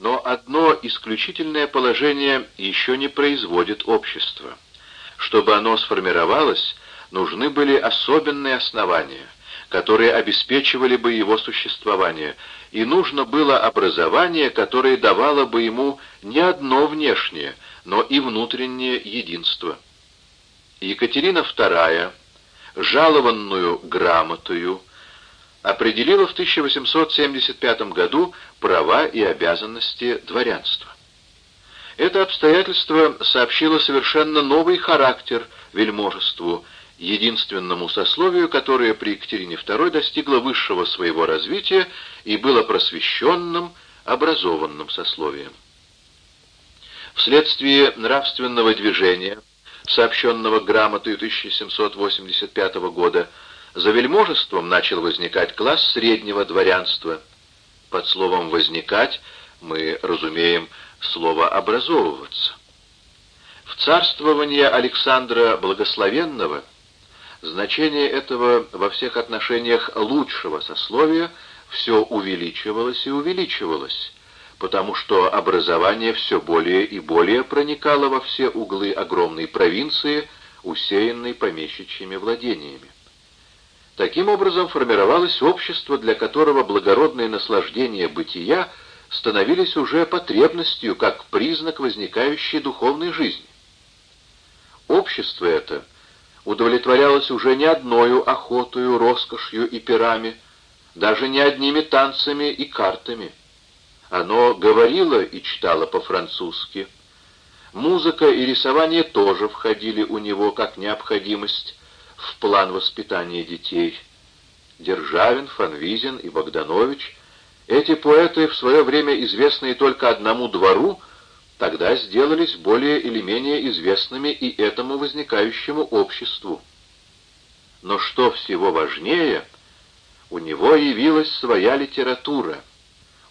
Но одно исключительное положение еще не производит общество. Чтобы оно сформировалось, нужны были особенные основания, которые обеспечивали бы его существование, и нужно было образование, которое давало бы ему не одно внешнее, но и внутреннее единство. Екатерина II, жалованную грамотою, определила в 1875 году права и обязанности дворянства. Это обстоятельство сообщило совершенно новый характер вельможеству, единственному сословию, которое при Екатерине II достигло высшего своего развития и было просвещенным, образованным сословием. Вследствие нравственного движения, сообщенного грамотой 1785 года, за вельможеством начал возникать класс среднего дворянства. Под словом «возникать» мы разумеем слово «образовываться». В царствование Александра Благословенного значение этого во всех отношениях лучшего сословия все увеличивалось и увеличивалось, потому что образование все более и более проникало во все углы огромной провинции, усеянной помещичьими владениями. Таким образом формировалось общество, для которого благородные наслаждения бытия становились уже потребностью, как признак возникающей духовной жизни. Общество это удовлетворялось уже не одною охотою, роскошью и пирами, даже не одними танцами и картами. Оно говорило и читало по-французски. Музыка и рисование тоже входили у него как необходимость, в план воспитания детей. Державин, Фанвизин и Богданович, эти поэты, в свое время известные только одному двору, тогда сделались более или менее известными и этому возникающему обществу. Но что всего важнее, у него явилась своя литература,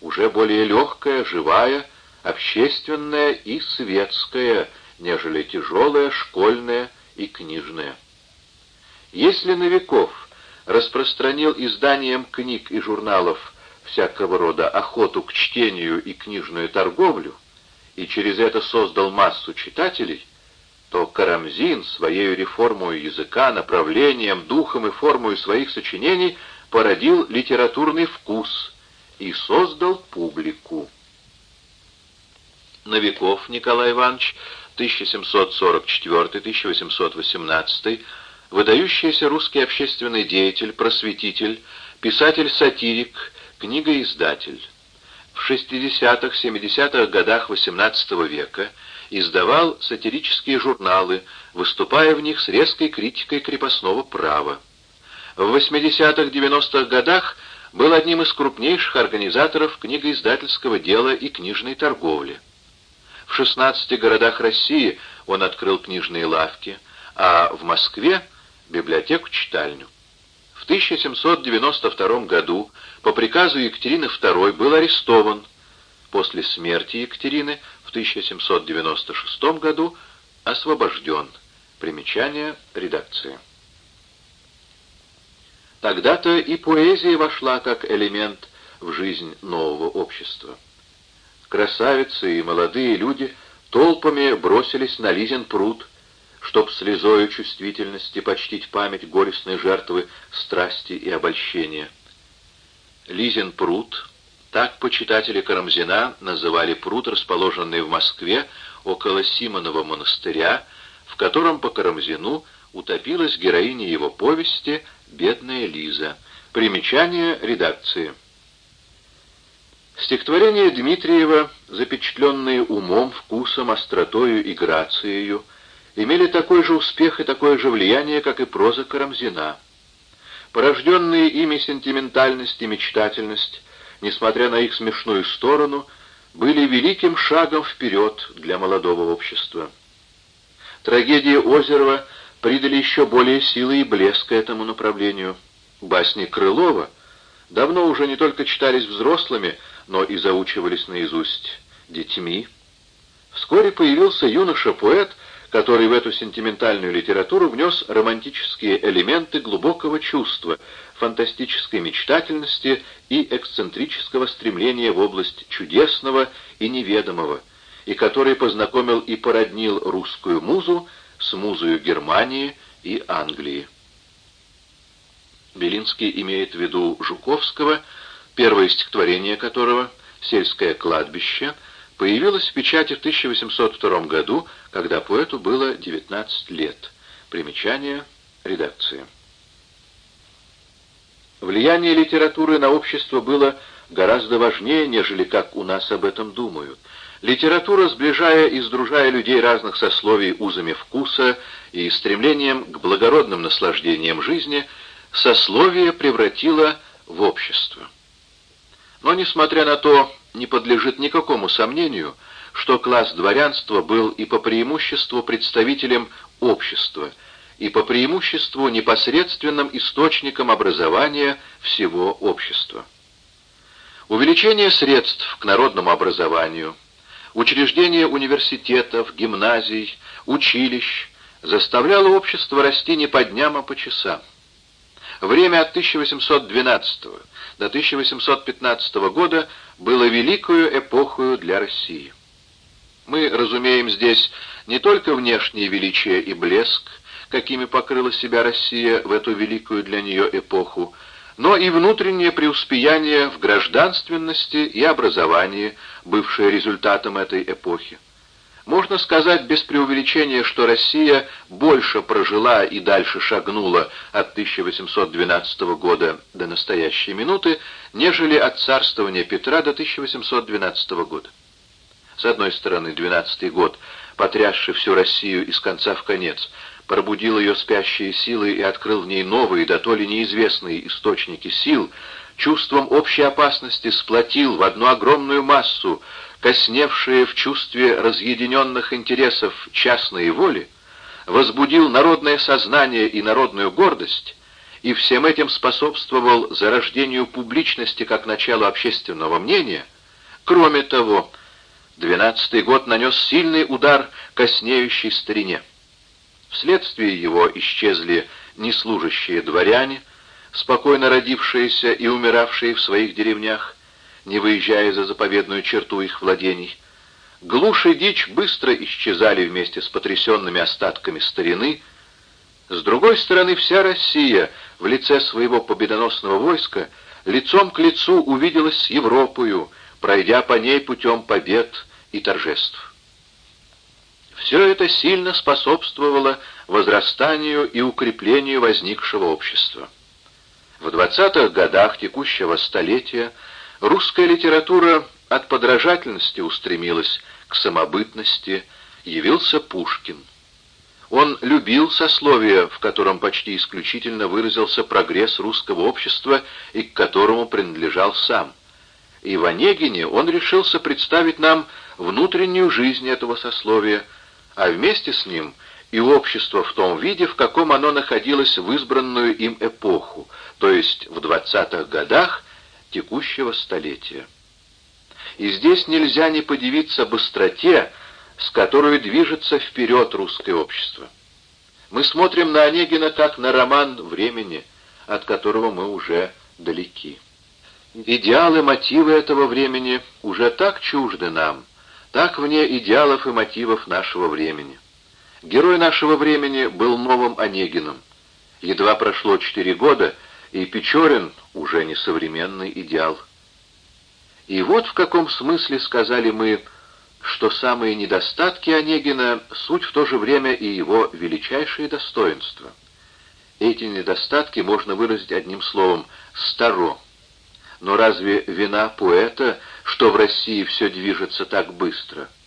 уже более легкая, живая, общественная и светская, нежели тяжелая, школьная и книжная. Если Новиков распространил изданием книг и журналов всякого рода охоту к чтению и книжную торговлю, и через это создал массу читателей, то Карамзин своей реформой языка, направлением, духом и формой своих сочинений породил литературный вкус и создал публику. Новиков Николай Иванович, 1744-1818 выдающийся русский общественный деятель, просветитель, писатель-сатирик, книгоиздатель. В 60-70-х годах XVIII века издавал сатирические журналы, выступая в них с резкой критикой крепостного права. В 80-х-90-х годах был одним из крупнейших организаторов книгоиздательского дела и книжной торговли. В 16 городах России он открыл книжные лавки, а в Москве библиотеку-читальню. В 1792 году по приказу Екатерины II был арестован. После смерти Екатерины в 1796 году освобожден. Примечание редакции. Тогда-то и поэзия вошла как элемент в жизнь нового общества. Красавицы и молодые люди толпами бросились на Лизин пруд, чтоб слезою чувствительности почтить память горестной жертвы страсти и обольщения. Лизин пруд, так почитатели Карамзина называли пруд, расположенный в Москве около Симонова монастыря, в котором по Карамзину утопилась героиня его повести «Бедная Лиза». Примечание редакции. Стихотворения Дмитриева, запечатленные умом, вкусом, остротою и грацией, имели такой же успех и такое же влияние, как и проза Карамзина. Порожденные ими сентиментальность и мечтательность, несмотря на их смешную сторону, были великим шагом вперед для молодого общества. Трагедии Озерова придали еще более силы и блеска этому направлению. Басни Крылова давно уже не только читались взрослыми, но и заучивались наизусть детьми. Вскоре появился юноша-поэт, который в эту сентиментальную литературу внес романтические элементы глубокого чувства, фантастической мечтательности и эксцентрического стремления в область чудесного и неведомого, и который познакомил и породнил русскую музу с музою Германии и Англии. Белинский имеет в виду Жуковского, первое стихотворение которого «Сельское кладбище» появилось в печати в 1802 году, когда поэту было 19 лет. Примечание редакции. Влияние литературы на общество было гораздо важнее, нежели как у нас об этом думают. Литература, сближая и сдружая людей разных сословий узами вкуса и стремлением к благородным наслаждениям жизни, сословие превратила в общество. Но, несмотря на то, не подлежит никакому сомнению, что класс дворянства был и по преимуществу представителем общества, и по преимуществу непосредственным источником образования всего общества. Увеличение средств к народному образованию, учреждение университетов, гимназий, училищ заставляло общество расти не по дням, а по часам. Время от 1812 до 1815 года было великую эпохою для России. Мы разумеем здесь не только внешнее величие и блеск, какими покрыла себя Россия в эту великую для нее эпоху, но и внутреннее преуспеяние в гражданственности и образовании, бывшее результатом этой эпохи. Можно сказать без преувеличения, что Россия больше прожила и дальше шагнула от 1812 года до настоящей минуты, нежели от царствования Петра до 1812 года. С одной стороны, 12 год, потрясший всю Россию из конца в конец, пробудил ее спящие силы и открыл в ней новые, да то ли неизвестные источники сил, чувством общей опасности сплотил в одну огромную массу косневшие в чувстве разъединенных интересов частные воли, возбудил народное сознание и народную гордость, и всем этим способствовал зарождению публичности как началу общественного мнения, кроме того, двенадцатый год нанес сильный удар коснеющей старине. Вследствие его исчезли неслужащие дворяне, спокойно родившиеся и умиравшие в своих деревнях, не выезжая за заповедную черту их владений. Глушь дичь быстро исчезали вместе с потрясенными остатками старины. С другой стороны, вся Россия в лице своего победоносного войска лицом к лицу увиделась с Европою, пройдя по ней путем побед и торжеств. Все это сильно способствовало возрастанию и укреплению возникшего общества. В 20-х годах текущего столетия Русская литература от подражательности устремилась к самобытности, явился Пушкин. Он любил сословие, в котором почти исключительно выразился прогресс русского общества и к которому принадлежал сам. И в Онегине он решился представить нам внутреннюю жизнь этого сословия, а вместе с ним и общество в том виде, в каком оно находилось в избранную им эпоху, то есть в 20-х годах текущего столетия. И здесь нельзя не подивиться быстроте, с которой движется вперед русское общество. Мы смотрим на Онегина как на роман времени, от которого мы уже далеки. Идеалы, мотивы этого времени уже так чужды нам, так вне идеалов и мотивов нашего времени. Герой нашего времени был новым Онегином. Едва прошло четыре года — и Печорин уже не современный идеал. И вот в каком смысле сказали мы, что самые недостатки Онегина — суть в то же время и его величайшие достоинства. Эти недостатки можно выразить одним словом «старо». Но разве вина поэта, что в России все движется так быстро —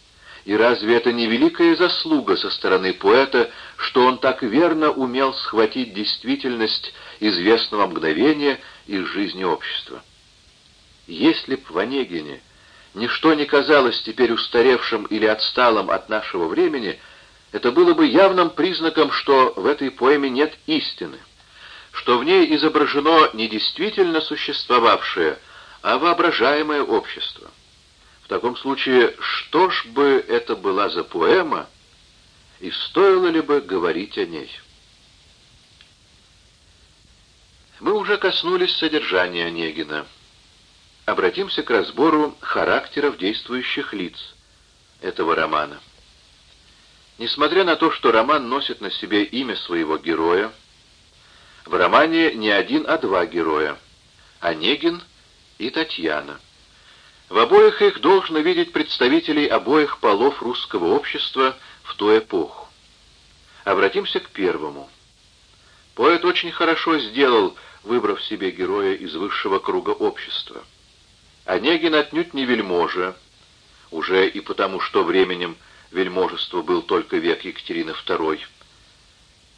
и разве это не великая заслуга со стороны поэта, что он так верно умел схватить действительность известного мгновения из жизни общества? Если б в Онегине ничто не казалось теперь устаревшим или отсталым от нашего времени, это было бы явным признаком, что в этой поэме нет истины, что в ней изображено не действительно существовавшее, а воображаемое общество. В таком случае, что ж бы это была за поэма, и стоило ли бы говорить о ней. Мы уже коснулись содержания Онегина. Обратимся к разбору характеров действующих лиц этого романа. Несмотря на то, что роман носит на себе имя своего героя, в романе не один, а два героя — Онегин и Татьяна. В обоих их должно видеть представителей обоих полов русского общества в ту эпоху. Обратимся к первому. Поэт очень хорошо сделал выбрав себе героя из высшего круга общества. Онегин отнюдь не вельможа, уже и потому, что временем вельможества был только век Екатерины II.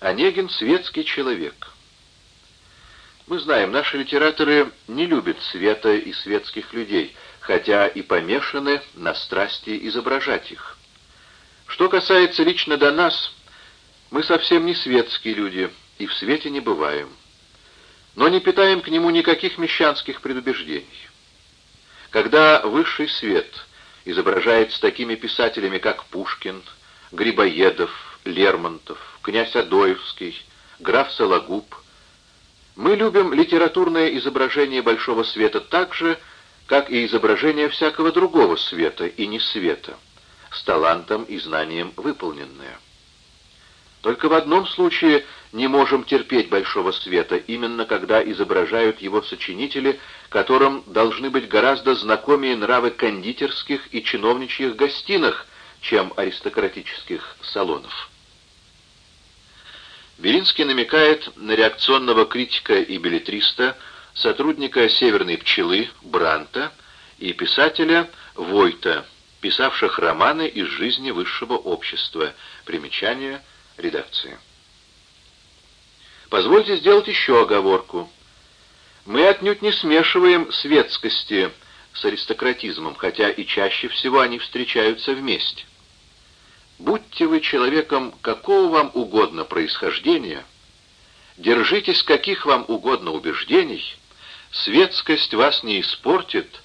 Онегин — светский человек. Мы знаем, наши литераторы не любят света и светских людей, хотя и помешаны на страсти изображать их. Что касается лично до нас, мы совсем не светские люди и в свете не бываем но не питаем к нему никаких мещанских предубеждений. Когда высший свет изображается такими писателями, как Пушкин, Грибоедов, Лермонтов, князь Адоевский, граф Сологуб, мы любим литературное изображение большого света так же, как и изображение всякого другого света и не света, с талантом и знанием выполненное. Только в одном случае не можем терпеть большого света, именно когда изображают его сочинители, которым должны быть гораздо знакомее нравы кондитерских и чиновничьих гостиных, чем аристократических салонов. Белинский намекает на реакционного критика и билетриста, сотрудника «Северной пчелы» Бранта и писателя Войта, писавших романы из жизни высшего общества. Примечание – редакции. Позвольте сделать еще оговорку. Мы отнюдь не смешиваем светскости с аристократизмом, хотя и чаще всего они встречаются вместе. Будьте вы человеком какого вам угодно происхождения, держитесь каких вам угодно убеждений, светскость вас не испортит,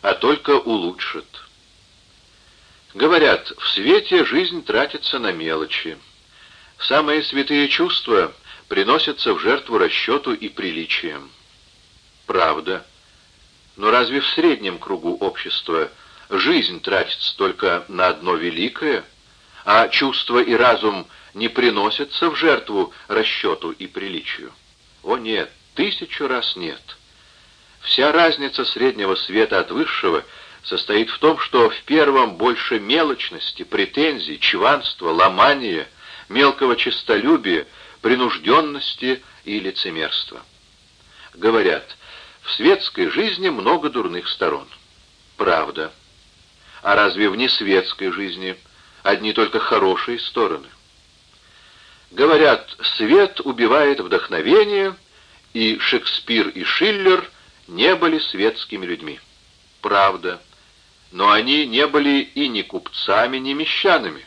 а только улучшит. Говорят, в свете жизнь тратится на мелочи. Самые святые чувства приносятся в жертву расчету и приличиям. Правда. Но разве в среднем кругу общества жизнь тратится только на одно великое, а чувства и разум не приносятся в жертву расчету и приличию? О нет, тысячу раз нет. Вся разница среднего света от высшего состоит в том, что в первом больше мелочности, претензий, чванства, ломания — мелкого честолюбия, принужденности и лицемерства. Говорят, в светской жизни много дурных сторон. Правда. А разве в несветской жизни одни только хорошие стороны? Говорят, свет убивает вдохновение, и Шекспир и Шиллер не были светскими людьми. Правда. Но они не были и ни купцами, ни мещанами.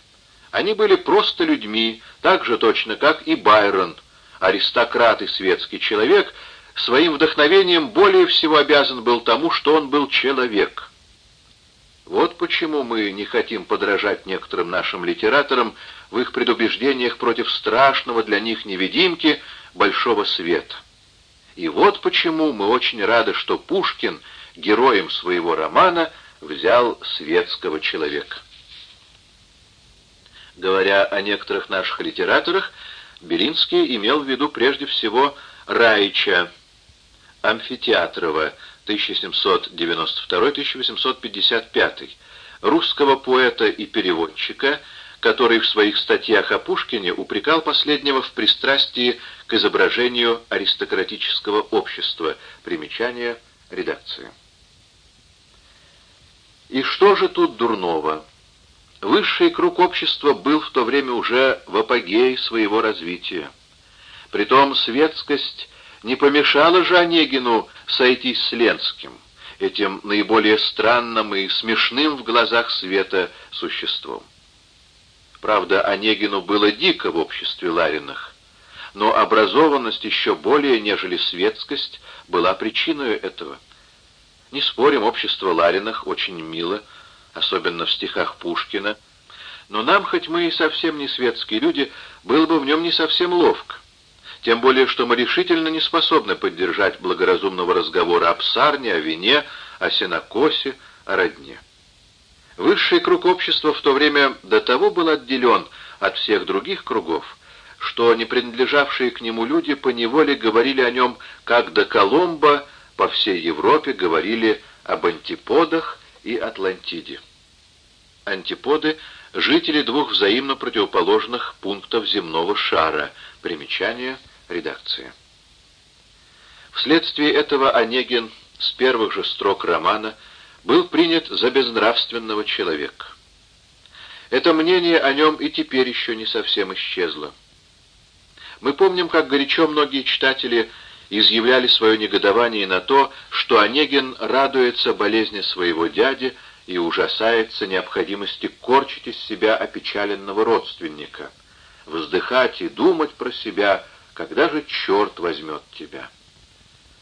Они были просто людьми, так же точно, как и Байрон, аристократ и светский человек, своим вдохновением более всего обязан был тому, что он был человек. Вот почему мы не хотим подражать некоторым нашим литераторам в их предубеждениях против страшного для них невидимки большого света. И вот почему мы очень рады, что Пушкин героем своего романа взял светского человека. Говоря о некоторых наших литераторах, Белинский имел в виду прежде всего Раича, Амфитеатрова, 1792-1855, русского поэта и переводчика, который в своих статьях о Пушкине упрекал последнего в пристрастии к изображению аристократического общества. Примечание редакции. И что же тут дурного? Высший круг общества был в то время уже в апогее своего развития. Притом светскость не помешала же Онегину сойтись с Ленским, этим наиболее странным и смешным в глазах света существом. Правда, Онегину было дико в обществе Лариных, но образованность еще более, нежели светскость, была причиной этого. Не спорим, общество Лариных очень мило, особенно в стихах Пушкина, Но нам, хоть мы и совсем не светские люди, было бы в нем не совсем ловко. Тем более, что мы решительно не способны поддержать благоразумного разговора о псарне, о вине, о сенокосе, о родне. Высший круг общества в то время до того был отделен от всех других кругов, что не принадлежавшие к нему люди поневоле говорили о нем, как до Коломбо по всей Европе говорили об антиподах и Атлантиде. Антиподы — жители двух взаимно противоположных пунктов земного шара. Примечание редакции. Вследствие этого Онегин с первых же строк романа был принят за безнравственного человека. Это мнение о нем и теперь еще не совсем исчезло. Мы помним, как горячо многие читатели изъявляли свое негодование на то, что Онегин радуется болезни своего дяди и ужасается необходимости корчить из себя опечаленного родственника, вздыхать и думать про себя, когда же черт возьмет тебя.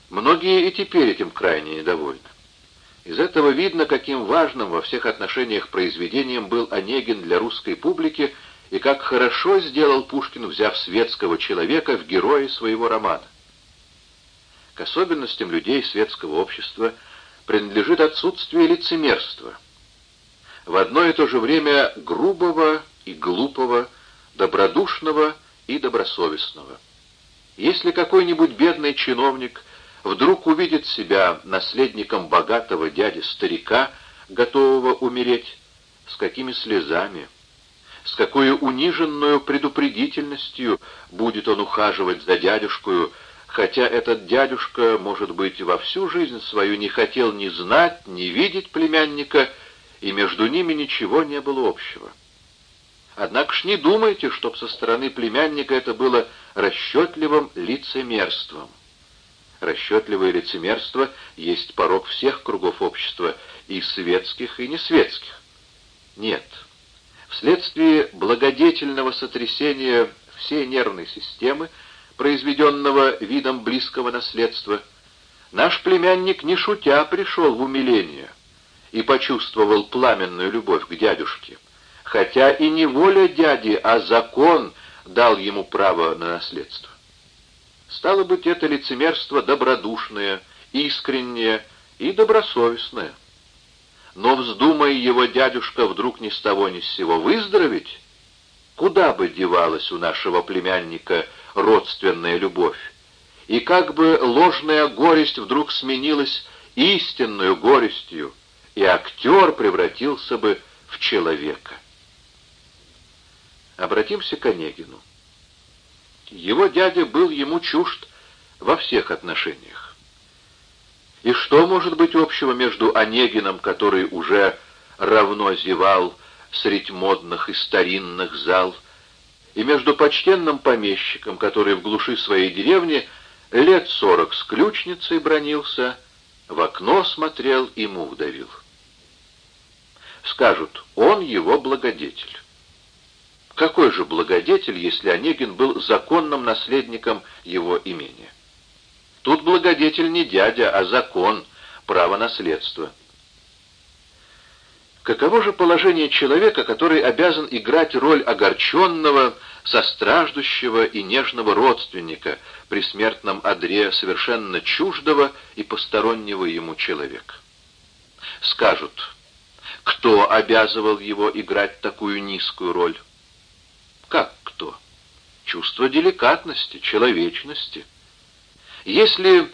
Многие и теперь этим крайне недовольны. Из этого видно, каким важным во всех отношениях произведением был Онегин для русской публики и как хорошо сделал Пушкин, взяв светского человека в герои своего романа. К особенностям людей светского общества принадлежит отсутствие лицемерства. В одно и то же время грубого и глупого, добродушного и добросовестного. Если какой-нибудь бедный чиновник вдруг увидит себя наследником богатого дяди-старика, готового умереть, с какими слезами, с какой униженную предупредительностью будет он ухаживать за дядюшкою, хотя этот дядюшка, может быть, во всю жизнь свою не хотел ни знать, ни видеть племянника, и между ними ничего не было общего. Однако ж не думайте, чтоб со стороны племянника это было расчетливым лицемерством. Расчетливое лицемерство есть порог всех кругов общества, и светских, и несветских. Нет. Вследствие благодетельного сотрясения всей нервной системы, произведенного видом близкого наследства, наш племянник, не шутя, пришел в умиление и почувствовал пламенную любовь к дядюшке, хотя и не воля дяди, а закон дал ему право на наследство. Стало быть, это лицемерство добродушное, искреннее и добросовестное. Но вздумая его дядюшка вдруг ни с того ни с сего выздороветь, куда бы девалась у нашего племянника родственная любовь, и как бы ложная горесть вдруг сменилась истинную горестью, и актер превратился бы в человека. Обратимся к Онегину. Его дядя был ему чужд во всех отношениях. И что может быть общего между Онегином, который уже равно зевал средь модных и старинных зал, и между почтенным помещиком, который в глуши своей деревни лет сорок с ключницей бронился, в окно смотрел и мух давил. Скажут, он его благодетель. Какой же благодетель, если Онегин был законным наследником его имения? Тут благодетель не дядя, а закон, право наследства. Каково же положение человека, который обязан играть роль огорченного, состраждущего и нежного родственника при смертном одре совершенно чуждого и постороннего ему человека? Скажут, кто обязывал его играть такую низкую роль? Как кто? Чувство деликатности, человечности. Если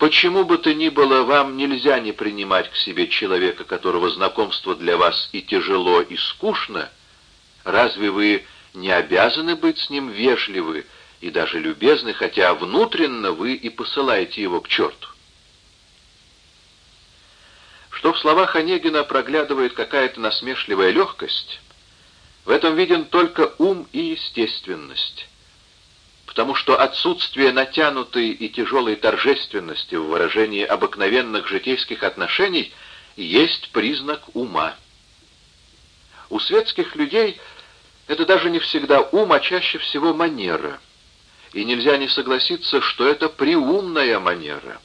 почему бы то ни было вам нельзя не принимать к себе человека, которого знакомство для вас и тяжело, и скучно, разве вы не обязаны быть с ним вежливы и даже любезны, хотя внутренно вы и посылаете его к черту? Что в словах Онегина проглядывает какая-то насмешливая легкость, в этом виден только ум и естественность, потому что отсутствие натянутой и тяжелой торжественности в выражении обыкновенных житейских отношений есть признак ума. У светских людей это даже не всегда ум, а чаще всего манера. И нельзя не согласиться, что это приумная манера.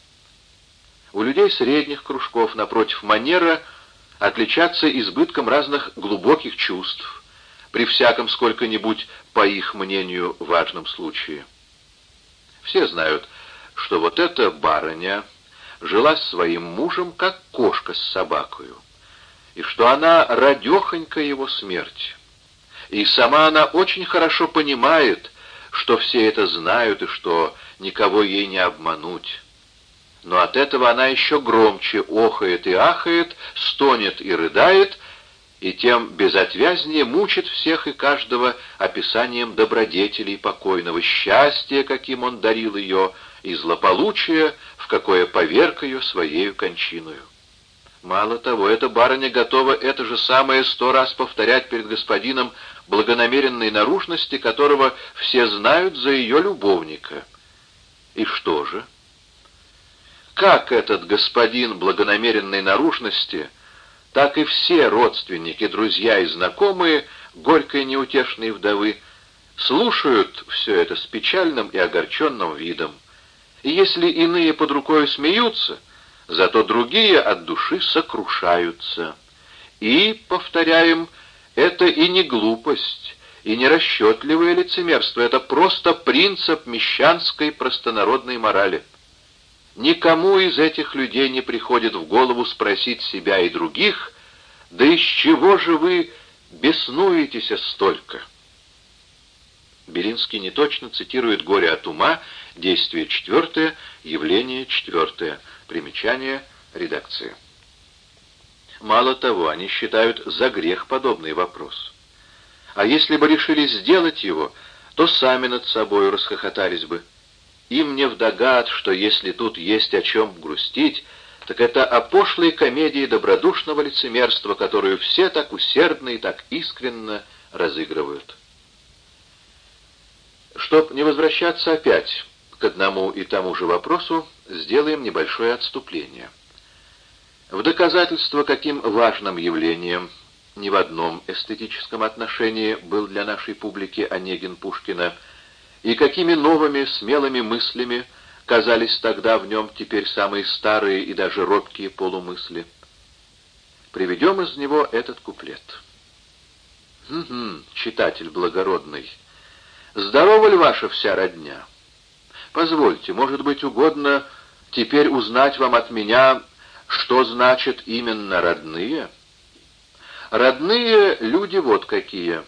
У людей средних кружков, напротив, манера отличаться избытком разных глубоких чувств, при всяком сколько-нибудь, по их мнению, важном случае. Все знают, что вот эта барыня жила с своим мужем, как кошка с собакою, и что она радехонька его смерти. И сама она очень хорошо понимает, что все это знают и что никого ей не обмануть. Но от этого она еще громче охает и ахает, стонет и рыдает, и тем безотвязнее мучит всех и каждого описанием добродетелей покойного, счастья, каким он дарил ее, и злополучия, в какое поверг ее своею кончиною. Мало того, эта барыня готова это же самое сто раз повторять перед господином благонамеренной наружности, которого все знают за ее любовника. И что же? Как этот господин благонамеренной наружности, так и все родственники, друзья и знакомые горькой неутешной вдовы слушают все это с печальным и огорченным видом. И если иные под рукой смеются, зато другие от души сокрушаются. И, повторяем, это и не глупость, и не расчетливое лицемерство, это просто принцип мещанской простонародной морали. Никому из этих людей не приходит в голову спросить себя и других, да из чего же вы беснуетесь столько? Белинский неточно цитирует «Горе от ума», действие четвертое, явление четвертое, примечание редакции. Мало того, они считают за грех подобный вопрос. А если бы решили сделать его, то сами над собой расхохотались бы. Им не вдогад, что если тут есть о чем грустить, так это о пошлой комедии добродушного лицемерства, которую все так усердно и так искренно разыгрывают. Чтоб не возвращаться опять к одному и тому же вопросу, сделаем небольшое отступление. В доказательство, каким важным явлением ни в одном эстетическом отношении был для нашей публики Онегин Пушкина – и какими новыми смелыми мыслями казались тогда в нем теперь самые старые и даже робкие полумысли. Приведем из него этот куплет. «Угу, читатель благородный, здорова ли ваша вся родня? Позвольте, может быть, угодно теперь узнать вам от меня, что значит именно родные? Родные люди вот какие.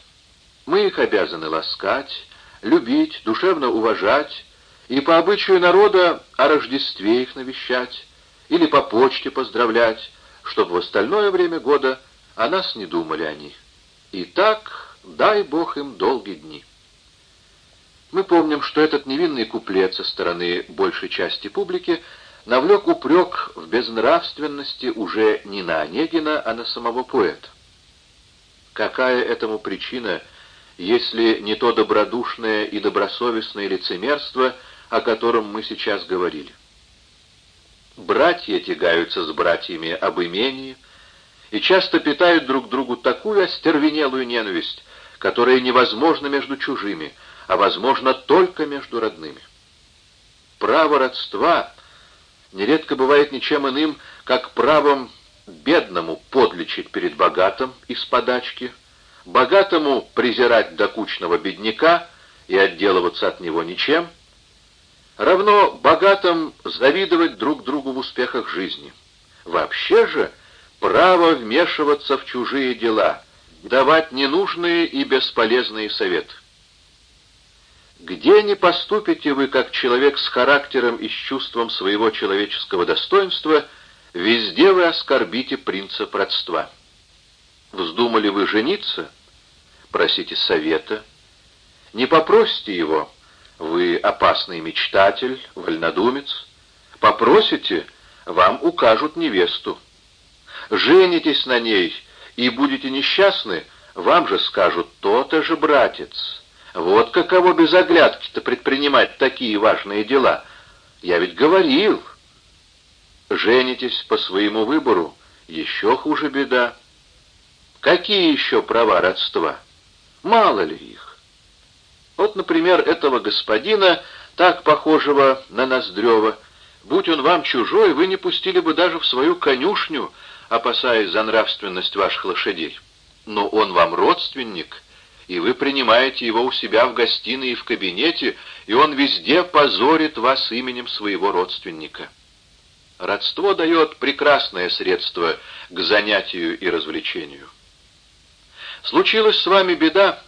Мы их обязаны ласкать, любить, душевно уважать и по обычаю народа о Рождестве их навещать или по почте поздравлять, чтобы в остальное время года о нас не думали они. И так, дай Бог им долгие дни. Мы помним, что этот невинный куплет со стороны большей части публики навлек упрек в безнравственности уже не на Онегина, а на самого поэта. Какая этому причина – если не то добродушное и добросовестное лицемерство, о котором мы сейчас говорили. Братья тягаются с братьями об имении и часто питают друг другу такую остервенелую ненависть, которая невозможна между чужими, а возможно только между родными. Право родства нередко бывает ничем иным, как правом бедному подлечить перед богатым из подачки – богатому презирать докучного бедняка и отделываться от него ничем, равно богатым завидовать друг другу в успехах жизни. Вообще же право вмешиваться в чужие дела, давать ненужные и бесполезные советы. Где не поступите вы, как человек с характером и с чувством своего человеческого достоинства, везде вы оскорбите принцип родства. Вздумали вы жениться? Просите совета. Не попросите его, вы опасный мечтатель, вольнодумец. Попросите, вам укажут невесту. Женитесь на ней и будете несчастны, вам же скажут, то-то же, братец. Вот каково без оглядки-то предпринимать такие важные дела. Я ведь говорил. Женитесь по своему выбору, еще хуже беда. Какие еще права родства? Мало ли их. Вот, например, этого господина, так похожего на Ноздрева, будь он вам чужой, вы не пустили бы даже в свою конюшню, опасаясь за нравственность ваших лошадей. Но он вам родственник, и вы принимаете его у себя в гостиной и в кабинете, и он везде позорит вас именем своего родственника. Родство дает прекрасное средство к занятию и развлечению. Случилась с вами беда,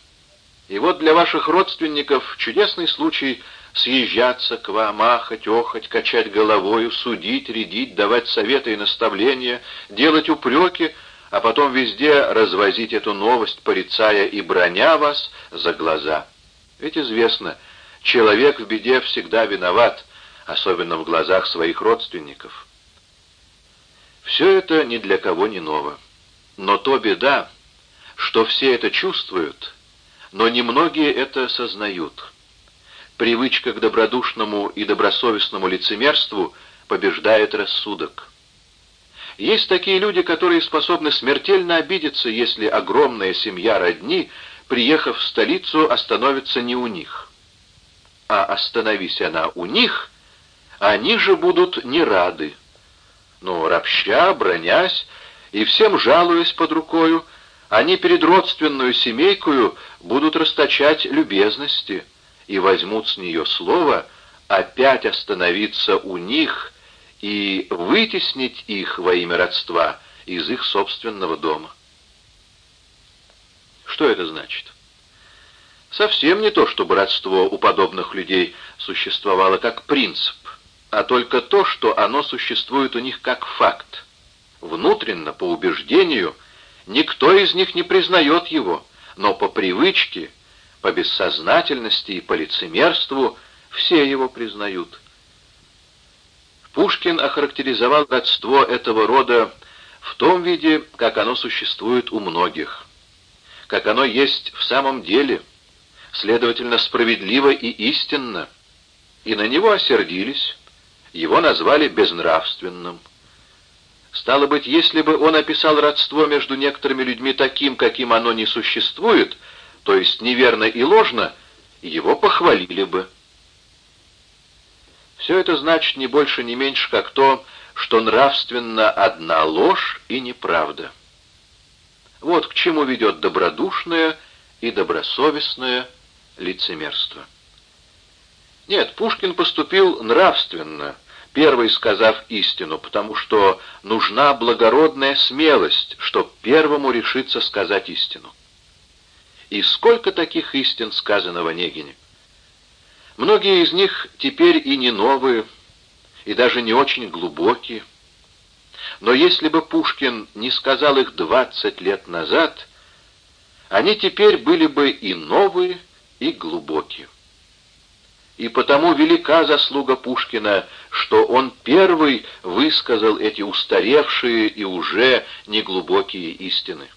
и вот для ваших родственников чудесный случай съезжаться к вам, ахать, охать, качать головою, судить, рядить, давать советы и наставления, делать упреки, а потом везде развозить эту новость, порицая и броня вас за глаза. Ведь известно, человек в беде всегда виноват, особенно в глазах своих родственников. Все это ни для кого не ново. Но то беда, что все это чувствуют, но немногие это сознают. Привычка к добродушному и добросовестному лицемерству побеждает рассудок. Есть такие люди, которые способны смертельно обидеться, если огромная семья родни, приехав в столицу, остановится не у них. А остановись она у них, они же будут не рады. Но ропща, бронясь и всем жалуясь под рукою, они перед родственную семейкою будут расточать любезности и возьмут с нее слово опять остановиться у них и вытеснить их во имя родства из их собственного дома. Что это значит? Совсем не то, чтобы родство у подобных людей существовало как принцип, а только то, что оно существует у них как факт. Внутренно, по убеждению, никто из них не признает его, но по привычке, по бессознательности и по лицемерству все его признают. Пушкин охарактеризовал родство этого рода в том виде, как оно существует у многих, как оно есть в самом деле, следовательно, справедливо и истинно, и на него осердились, его назвали безнравственным. Стало быть, если бы он описал родство между некоторыми людьми таким, каким оно не существует, то есть неверно и ложно, его похвалили бы. Все это значит не больше, не меньше, как то, что нравственно одна ложь и неправда. Вот к чему ведет добродушное и добросовестное лицемерство. Нет, Пушкин поступил нравственно, первый сказав истину, потому что нужна благородная смелость, чтоб первому решиться сказать истину. И сколько таких истин сказано в Онегине? Многие из них теперь и не новые, и даже не очень глубокие. Но если бы Пушкин не сказал их двадцать лет назад, они теперь были бы и новые, и глубокие. И потому велика заслуга Пушкина, что он первый высказал эти устаревшие и уже неглубокие истины.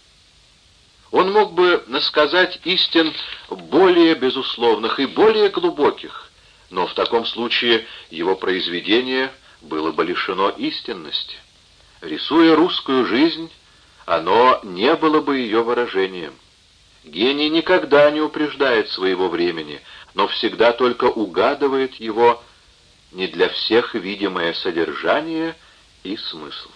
Он мог бы насказать истин более безусловных и более глубоких, но в таком случае его произведение было бы лишено истинности. Рисуя русскую жизнь, оно не было бы ее выражением. Гений никогда не упреждает своего времени, но всегда только угадывает его не для всех видимое содержание и смысл.